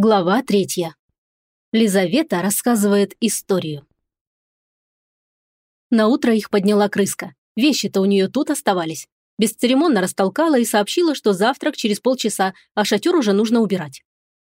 Глава третья. Лизавета рассказывает историю. На утро их подняла крыска. Вещи-то у нее тут оставались. Бесцеремонно растолкала и сообщила, что завтрак через полчаса, а шатер уже нужно убирать.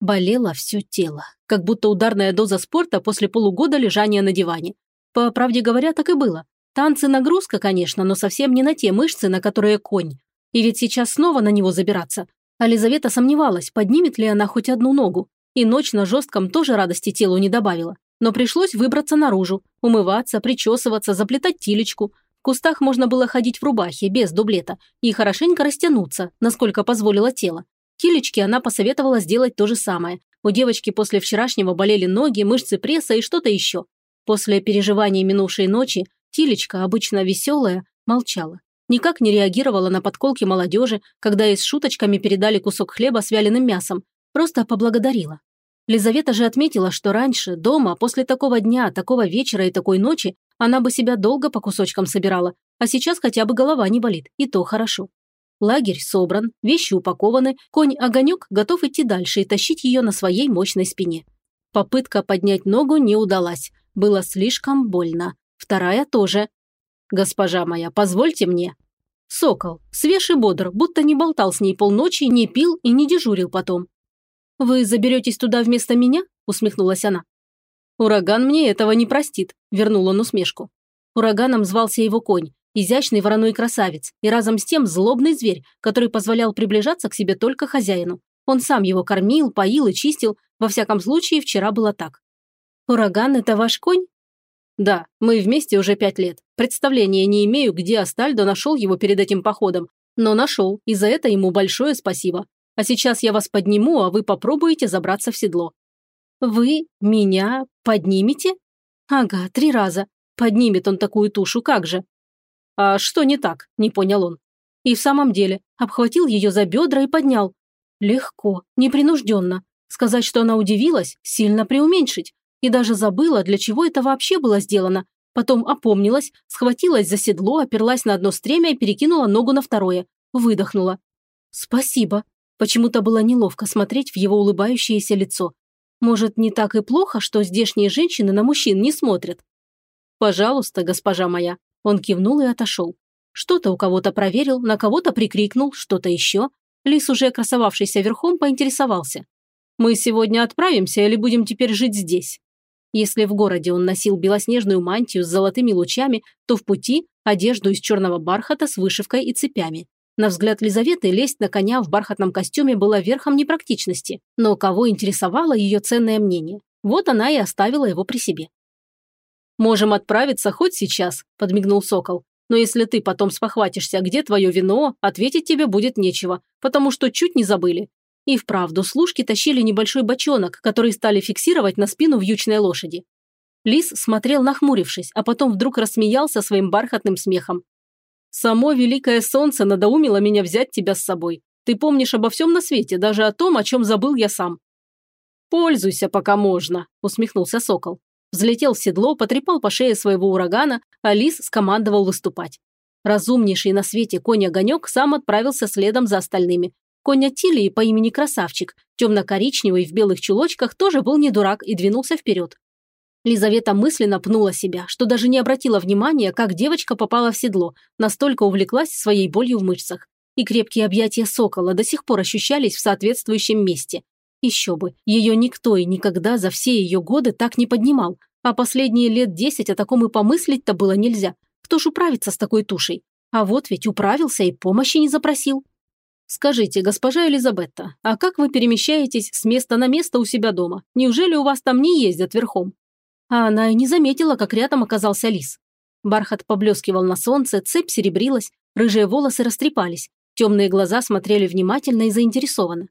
Болело все тело, как будто ударная доза спорта после полугода лежания на диване. По правде говоря, так и было. Танцы нагрузка, конечно, но совсем не на те мышцы, на которые конь. И ведь сейчас снова на него забираться. А Лизавета сомневалась, поднимет ли она хоть одну ногу. И ночь на жестком тоже радости телу не добавила. Но пришлось выбраться наружу, умываться, причесываться, заплетать тилечку. В кустах можно было ходить в рубахе, без дублета, и хорошенько растянуться, насколько позволило тело. Тилечке она посоветовала сделать то же самое. У девочки после вчерашнего болели ноги, мышцы пресса и что-то еще. После переживаний минувшей ночи Тилечка, обычно веселая, молчала. Никак не реагировала на подколки молодежи, когда ей с шуточками передали кусок хлеба с вяленым мясом, Просто поблагодарила. Лизавета же отметила, что раньше, дома, после такого дня, такого вечера и такой ночи, она бы себя долго по кусочкам собирала, а сейчас хотя бы голова не болит, и то хорошо. Лагерь собран, вещи упакованы, конь-огонек готов идти дальше и тащить ее на своей мощной спине. Попытка поднять ногу не удалась, было слишком больно. Вторая тоже. «Госпожа моя, позвольте мне». Сокол, свеж и бодр, будто не болтал с ней полночи, не пил и не дежурил потом. «Вы заберетесь туда вместо меня?» – усмехнулась она. «Ураган мне этого не простит», – вернул он усмешку. Ураганом звался его конь, изящный вороной красавец, и разом с тем злобный зверь, который позволял приближаться к себе только хозяину. Он сам его кормил, поил и чистил, во всяком случае, вчера было так. «Ураган – это ваш конь?» «Да, мы вместе уже пять лет. Представления не имею, где Астальдо нашел его перед этим походом, но нашел, и за это ему большое спасибо. А сейчас я вас подниму, а вы попробуете забраться в седло». «Вы меня поднимете?» «Ага, три раза. Поднимет он такую тушу, как же?» «А что не так?» – не понял он. И в самом деле, обхватил ее за бедра и поднял. Легко, непринужденно. Сказать, что она удивилась, сильно преуменьшить. И даже забыла, для чего это вообще было сделано. Потом опомнилась, схватилась за седло, оперлась на одно стремя и перекинула ногу на второе. Выдохнула. «Спасибо», Почему-то было неловко смотреть в его улыбающееся лицо. Может, не так и плохо, что здешние женщины на мужчин не смотрят? «Пожалуйста, госпожа моя». Он кивнул и отошел. Что-то у кого-то проверил, на кого-то прикрикнул, что-то еще. Лис, уже красовавшийся верхом, поинтересовался. «Мы сегодня отправимся или будем теперь жить здесь?» Если в городе он носил белоснежную мантию с золотыми лучами, то в пути – одежду из черного бархата с вышивкой и цепями. На взгляд Лизаветы лезть на коня в бархатном костюме было верхом непрактичности, но кого интересовало ее ценное мнение? Вот она и оставила его при себе. «Можем отправиться хоть сейчас», – подмигнул Сокол. «Но если ты потом спохватишься, где твое вино, ответить тебе будет нечего, потому что чуть не забыли». И вправду служки тащили небольшой бочонок, который стали фиксировать на спину вьючной лошади. Лис смотрел нахмурившись, а потом вдруг рассмеялся своим бархатным смехом. Само великое солнце надоумило меня взять тебя с собой. Ты помнишь обо всем на свете, даже о том, о чем забыл я сам». «Пользуйся, пока можно», – усмехнулся сокол. Взлетел в седло, потрепал по шее своего урагана, а лис скомандовал выступать. Разумнейший на свете конь-огонек сам отправился следом за остальными. Конь Атилии по имени Красавчик, темно-коричневый в белых чулочках, тоже был не дурак и двинулся вперед. Лизавета мысленно пнула себя, что даже не обратила внимания, как девочка попала в седло, настолько увлеклась своей болью в мышцах. И крепкие объятия сокола до сих пор ощущались в соответствующем месте. Еще бы, ее никто и никогда за все ее годы так не поднимал, а последние лет десять о таком и помыслить-то было нельзя. Кто ж управится с такой тушей? А вот ведь управился и помощи не запросил. Скажите, госпожа Элизабетта, а как вы перемещаетесь с места на место у себя дома? Неужели у вас там не ездят верхом? А она и не заметила, как рядом оказался лис. Бархат поблескивал на солнце, цепь серебрилась, рыжие волосы растрепались, темные глаза смотрели внимательно и заинтересованно.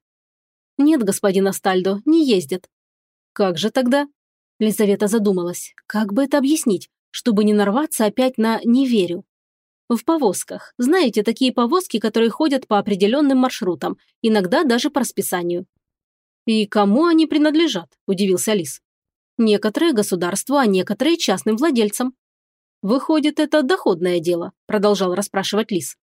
«Нет, господин Астальдо, не ездят». «Как же тогда?» Лизавета задумалась. «Как бы это объяснить, чтобы не нарваться опять на «не верю»?» В повозках. Знаете, такие повозки, которые ходят по определенным маршрутам, иногда даже по расписанию. «И кому они принадлежат?» – удивился Лис. Некоторые государству, а некоторые частным владельцам. Выходит, это доходное дело, продолжал расспрашивать Лис.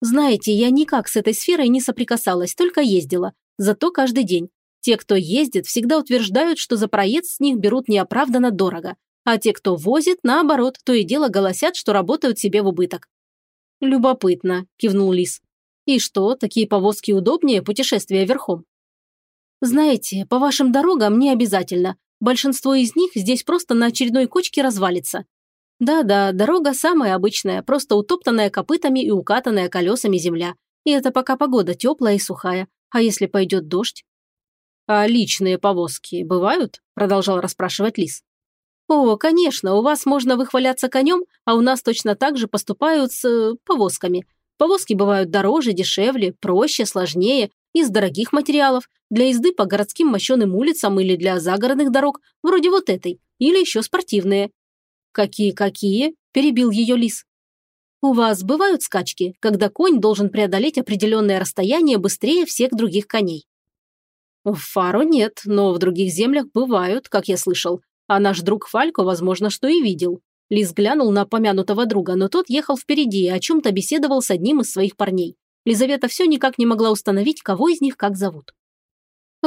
Знаете, я никак с этой сферой не соприкасалась, только ездила. Зато каждый день. Те, кто ездит, всегда утверждают, что за проезд с них берут неоправданно дорого, а те, кто возит, наоборот, то и дело голосят, что работают себе в убыток. «Любопытно», – кивнул Лис. «И что, такие повозки удобнее путешествия верхом?» «Знаете, по вашим дорогам не обязательно. Большинство из них здесь просто на очередной кочке развалится. Да-да, дорога самая обычная, просто утоптанная копытами и укатанная колесами земля. И это пока погода теплая и сухая. А если пойдет дождь? «А личные повозки бывают?» – продолжал расспрашивать Лис. «О, конечно, у вас можно выхваляться конем, а у нас точно так же поступают с э, повозками. Повозки бывают дороже, дешевле, проще, сложнее, из дорогих материалов, для езды по городским мощеным улицам или для загородных дорог, вроде вот этой, или еще спортивные». «Какие-какие?» – перебил ее Лис. «У вас бывают скачки, когда конь должен преодолеть определенное расстояние быстрее всех других коней?» «В Фаро нет, но в других землях бывают, как я слышал. А наш друг Фалько, возможно, что и видел. Лис глянул на помянутого друга, но тот ехал впереди и о чем-то беседовал с одним из своих парней. Лизавета все никак не могла установить, кого из них как зовут.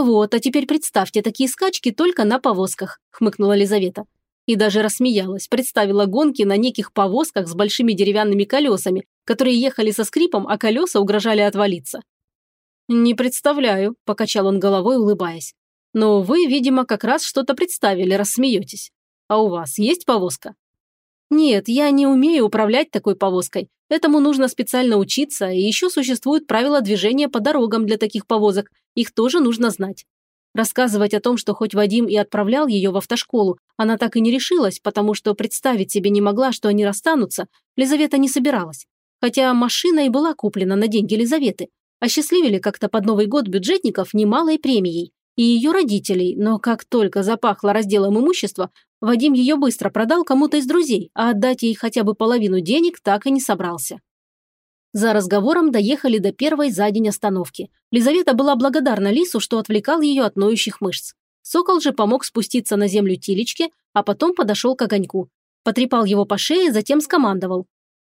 «Вот, а теперь представьте такие скачки только на повозках», – хмыкнула Лизавета. И даже рассмеялась, представила гонки на неких повозках с большими деревянными колесами, которые ехали со скрипом, а колеса угрожали отвалиться. «Не представляю», – покачал он головой, улыбаясь. Но вы, видимо, как раз что-то представили, рассмеетесь. А у вас есть повозка? Нет, я не умею управлять такой повозкой. Этому нужно специально учиться, и еще существуют правила движения по дорогам для таких повозок. Их тоже нужно знать. Рассказывать о том, что хоть Вадим и отправлял ее в автошколу, она так и не решилась, потому что представить себе не могла, что они расстанутся, Лизавета не собиралась. Хотя машина и была куплена на деньги Лизаветы. Осчастливили как-то под Новый год бюджетников немалой премией и ее родителей, но как только запахло разделом имущества, Вадим ее быстро продал кому-то из друзей, а отдать ей хотя бы половину денег так и не собрался. За разговором доехали до первой за день остановки. Лизавета была благодарна Лису, что отвлекал ее от ноющих мышц. Сокол же помог спуститься на землю Тилечке, а потом подошел к огоньку. Потрепал его по шее, затем скомандовал.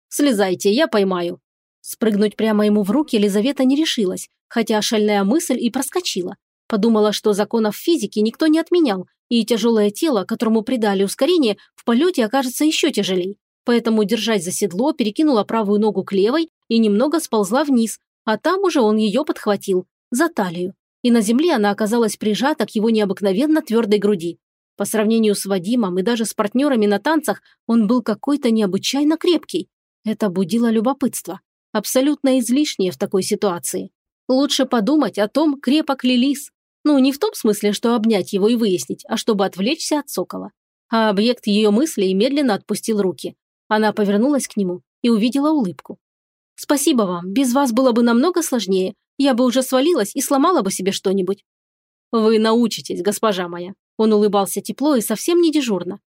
«Слезайте, я поймаю». Спрыгнуть прямо ему в руки Лизавета не решилась, хотя шальная мысль и проскочила. Подумала, что законов физики никто не отменял, и тяжелое тело, которому придали ускорение, в полете окажется еще тяжелее. Поэтому, держась за седло, перекинула правую ногу к левой и немного сползла вниз, а там уже он ее подхватил, за талию. И на земле она оказалась прижата к его необыкновенно твердой груди. По сравнению с Вадимом и даже с партнерами на танцах, он был какой-то необычайно крепкий. Это будило любопытство. Абсолютно излишнее в такой ситуации. Лучше подумать о том, крепок ли лис, ну, не в том смысле, что обнять его и выяснить, а чтобы отвлечься от сокола. А объект ее мыслей медленно отпустил руки. Она повернулась к нему и увидела улыбку. «Спасибо вам, без вас было бы намного сложнее. Я бы уже свалилась и сломала бы себе что-нибудь». «Вы научитесь, госпожа моя». Он улыбался тепло и совсем не дежурно.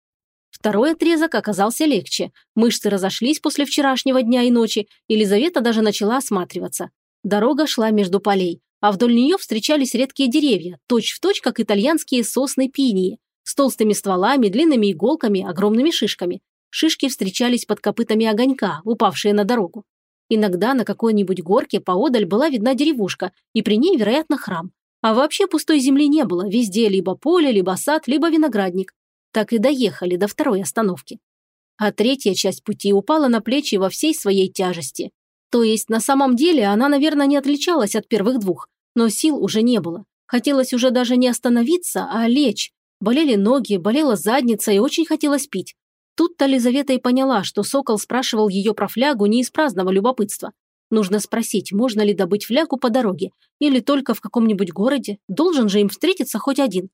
Второй отрезок оказался легче. Мышцы разошлись после вчерашнего дня и ночи, Елизавета даже начала осматриваться. Дорога шла между полей а вдоль нее встречались редкие деревья, точь-в-точь, точь, как итальянские сосны пинии, с толстыми стволами, длинными иголками, огромными шишками. Шишки встречались под копытами огонька, упавшие на дорогу. Иногда на какой-нибудь горке поодаль была видна деревушка, и при ней, вероятно, храм. А вообще пустой земли не было, везде либо поле, либо сад, либо виноградник. Так и доехали до второй остановки. А третья часть пути упала на плечи во всей своей тяжести. То есть на самом деле она, наверное, не отличалась от первых двух, но сил уже не было. Хотелось уже даже не остановиться, а лечь. Болели ноги, болела задница и очень хотелось пить. Тут-то Лизавета и поняла, что Сокол спрашивал ее про флягу не из праздного любопытства. Нужно спросить, можно ли добыть флягу по дороге, или только в каком-нибудь городе, должен же им встретиться хоть один.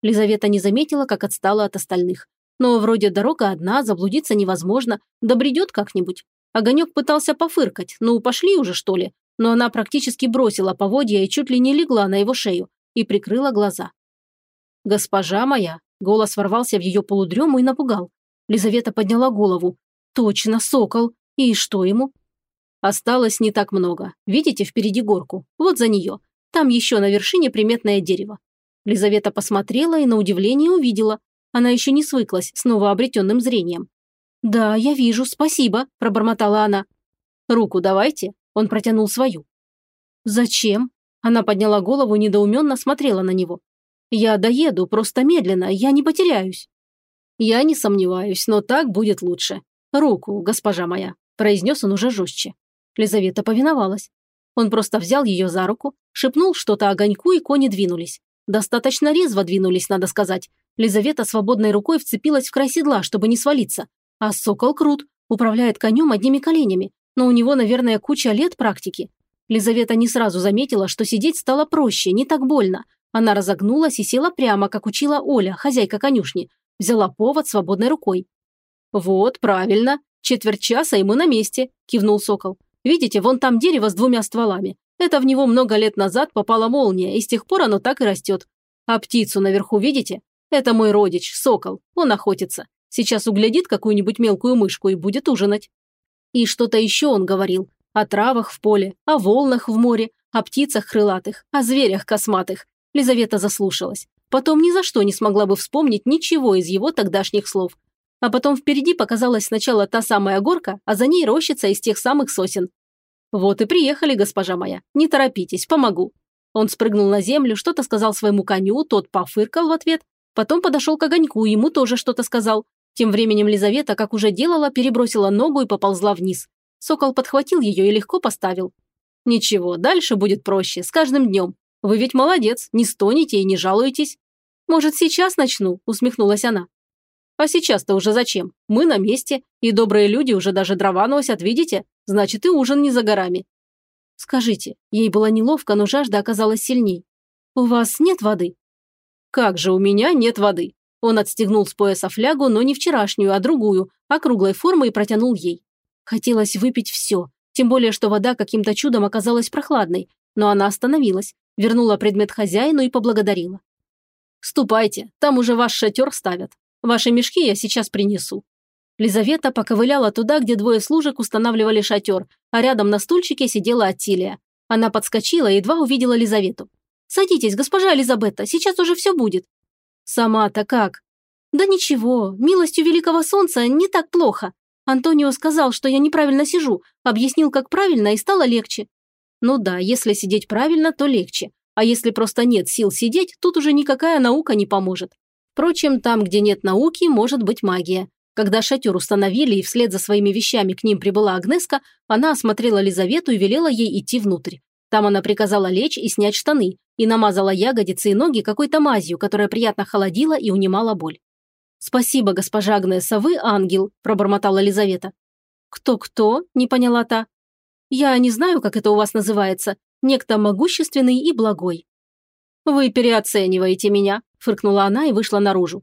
Лизавета не заметила, как отстала от остальных. Но вроде дорога одна, заблудиться невозможно, добредет как-нибудь. Огонек пытался пофыркать, ну пошли уже что ли, но она практически бросила поводья и чуть ли не легла на его шею и прикрыла глаза. «Госпожа моя!» – голос ворвался в ее полудрему и напугал. Лизавета подняла голову. «Точно, сокол! И что ему?» Осталось не так много. Видите впереди горку? Вот за нее. Там еще на вершине приметное дерево. Лизавета посмотрела и на удивление увидела. Она еще не свыклась с новообретенным зрением. «Да, я вижу, спасибо», – пробормотала она. «Руку давайте», – он протянул свою. «Зачем?» – она подняла голову недоуменно смотрела на него. «Я доеду, просто медленно, я не потеряюсь». «Я не сомневаюсь, но так будет лучше. Руку, госпожа моя», – произнес он уже жестче. Лизавета повиновалась. Он просто взял ее за руку, шепнул что-то огоньку, и кони двинулись. Достаточно резво двинулись, надо сказать. Лизавета свободной рукой вцепилась в край седла, чтобы не свалиться. А сокол крут, управляет конем одними коленями, но у него, наверное, куча лет практики. Лизавета не сразу заметила, что сидеть стало проще, не так больно. Она разогнулась и села прямо, как учила Оля, хозяйка конюшни. Взяла повод свободной рукой. «Вот, правильно. Четверть часа, и мы на месте», – кивнул сокол. «Видите, вон там дерево с двумя стволами. Это в него много лет назад попала молния, и с тех пор оно так и растет. А птицу наверху видите? Это мой родич, сокол. Он охотится. Сейчас углядит какую-нибудь мелкую мышку и будет ужинать». И что-то еще он говорил. О травах в поле, о волнах в море, о птицах крылатых, о зверях косматых. Лизавета заслушалась. Потом ни за что не смогла бы вспомнить ничего из его тогдашних слов. А потом впереди показалась сначала та самая горка, а за ней рощица из тех самых сосен. «Вот и приехали, госпожа моя. Не торопитесь, помогу». Он спрыгнул на землю, что-то сказал своему коню, тот пофыркал в ответ. Потом подошел к огоньку, ему тоже что-то сказал. Тем временем Лизавета, как уже делала, перебросила ногу и поползла вниз. Сокол подхватил ее и легко поставил. «Ничего, дальше будет проще, с каждым днем. Вы ведь молодец, не стонете и не жалуетесь». «Может, сейчас начну?» – усмехнулась она. «А сейчас-то уже зачем? Мы на месте, и добрые люди уже даже дрова носят, видите? Значит, и ужин не за горами». «Скажите, ей было неловко, но жажда оказалась сильней. У вас нет воды?» «Как же у меня нет воды?» Он отстегнул с пояса флягу, но не вчерашнюю, а другую, округлой формы и протянул ей. Хотелось выпить все, тем более, что вода каким-то чудом оказалась прохладной, но она остановилась, вернула предмет хозяину и поблагодарила. «Ступайте, там уже ваш шатер ставят. Ваши мешки я сейчас принесу». Лизавета поковыляла туда, где двое служек устанавливали шатер, а рядом на стульчике сидела Аттилия. Она подскочила и едва увидела Лизавету. «Садитесь, госпожа Элизабетта, сейчас уже все будет». «Сама-то как?» «Да ничего, милостью великого солнца не так плохо. Антонио сказал, что я неправильно сижу, объяснил, как правильно, и стало легче. Ну да, если сидеть правильно, то легче. А если просто нет сил сидеть, тут уже никакая наука не поможет. Впрочем, там, где нет науки, может быть магия. Когда шатер установили и вслед за своими вещами к ним прибыла Агнеска, она осмотрела Лизавету и велела ей идти внутрь. Там она приказала лечь и снять штаны, и намазала ягодицы и ноги какой-то мазью, которая приятно холодила и унимала боль. «Спасибо, госпожа Агнеса, вы ангел», – пробормотала Лизавета. «Кто-кто?» – не поняла та. «Я не знаю, как это у вас называется. Некто могущественный и благой». «Вы переоцениваете меня», – фыркнула она и вышла наружу.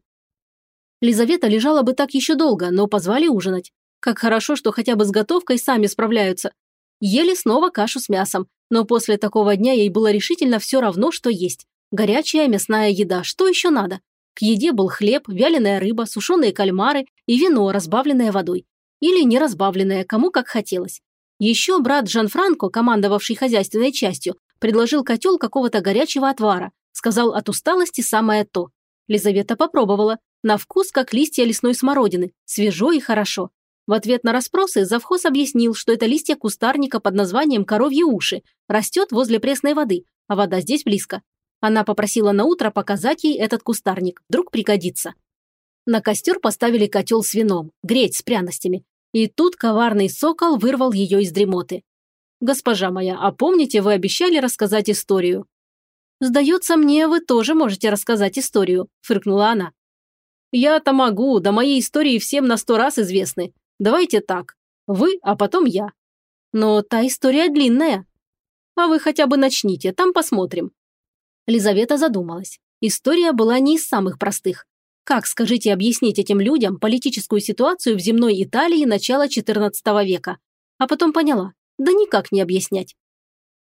Лизавета лежала бы так еще долго, но позвали ужинать. Как хорошо, что хотя бы с готовкой сами справляются. Ели снова кашу с мясом, но после такого дня ей было решительно все равно, что есть. Горячая мясная еда, что еще надо? К еде был хлеб, вяленая рыба, сушеные кальмары и вино, разбавленное водой. Или не разбавленное, кому как хотелось. Еще брат Жан-Франко, командовавший хозяйственной частью, предложил котел какого-то горячего отвара. Сказал от усталости самое то. Лизавета попробовала. На вкус, как листья лесной смородины. Свежо и хорошо. В ответ на расспросы завхоз объяснил, что это листья кустарника под названием коровьи уши. Растет возле пресной воды, а вода здесь близко. Она попросила на утро показать ей этот кустарник, вдруг пригодится. На костер поставили котел с вином, греть с пряностями. И тут коварный сокол вырвал ее из дремоты. «Госпожа моя, а помните, вы обещали рассказать историю?» «Сдается мне, вы тоже можете рассказать историю», – фыркнула она. «Я-то могу, да мои истории всем на сто раз известны. Давайте так. Вы, а потом я». «Но та история длинная». «А вы хотя бы начните, там посмотрим. Лизавета задумалась. История была не из самых простых. Как, скажите, объяснить этим людям политическую ситуацию в земной Италии начала XIV века? А потом поняла, да никак не объяснять.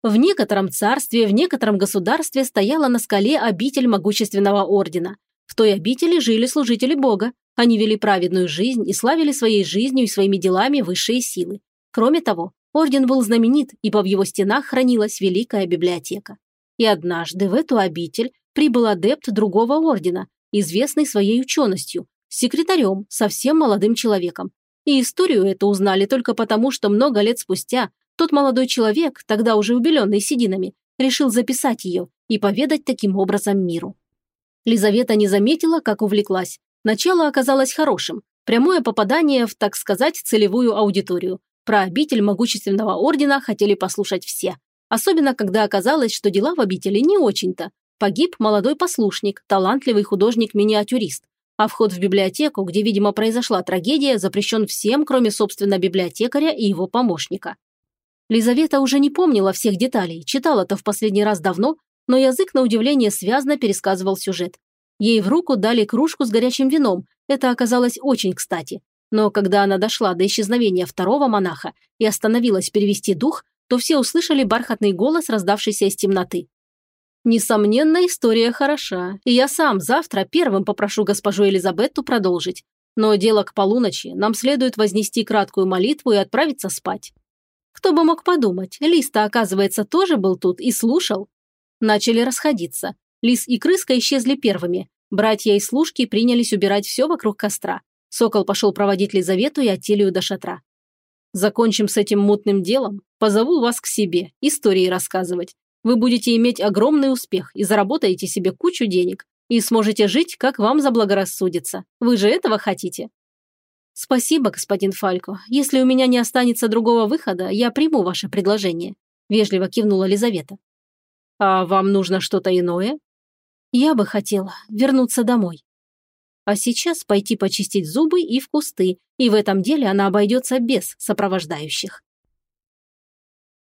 В некотором царстве, в некотором государстве стояла на скале обитель могущественного ордена. В той обители жили служители Бога. Они вели праведную жизнь и славили своей жизнью и своими делами высшие силы. Кроме того, орден был знаменит, ибо в его стенах хранилась великая библиотека. И однажды в эту обитель прибыл адепт другого ордена, известный своей ученостью, секретарем, совсем молодым человеком. И историю эту узнали только потому, что много лет спустя тот молодой человек, тогда уже убеленный сединами, решил записать ее и поведать таким образом миру. Лизавета не заметила, как увлеклась. Начало оказалось хорошим. Прямое попадание в, так сказать, целевую аудиторию. Про обитель могущественного ордена хотели послушать все. Особенно, когда оказалось, что дела в обители не очень-то. Погиб молодой послушник, талантливый художник-миниатюрист. А вход в библиотеку, где, видимо, произошла трагедия, запрещен всем, кроме, собственно, библиотекаря и его помощника. Лизавета уже не помнила всех деталей, читала-то в последний раз давно, но язык, на удивление, связно пересказывал сюжет. Ей в руку дали кружку с горячим вином, это оказалось очень кстати. Но когда она дошла до исчезновения второго монаха и остановилась перевести дух, то все услышали бархатный голос, раздавшийся из темноты. Несомненно, история хороша, и я сам завтра первым попрошу госпожу Элизабетту продолжить. Но дело к полуночи, нам следует вознести краткую молитву и отправиться спать. Кто бы мог подумать, Листа, оказывается, тоже был тут и слушал. Начали расходиться. Лис и крыска исчезли первыми. Братья и служки принялись убирать все вокруг костра. Сокол пошел проводить Лизавету и Аттилию до шатра. Закончим с этим мутным делом. Позову вас к себе, истории рассказывать. Вы будете иметь огромный успех и заработаете себе кучу денег. И сможете жить, как вам заблагорассудится. Вы же этого хотите? Спасибо, господин Фалько. Если у меня не останется другого выхода, я приму ваше предложение. Вежливо кивнула Лизавета. А вам нужно что-то иное? Я бы хотела вернуться домой. А сейчас пойти почистить зубы и в кусты, и в этом деле она обойдется без сопровождающих.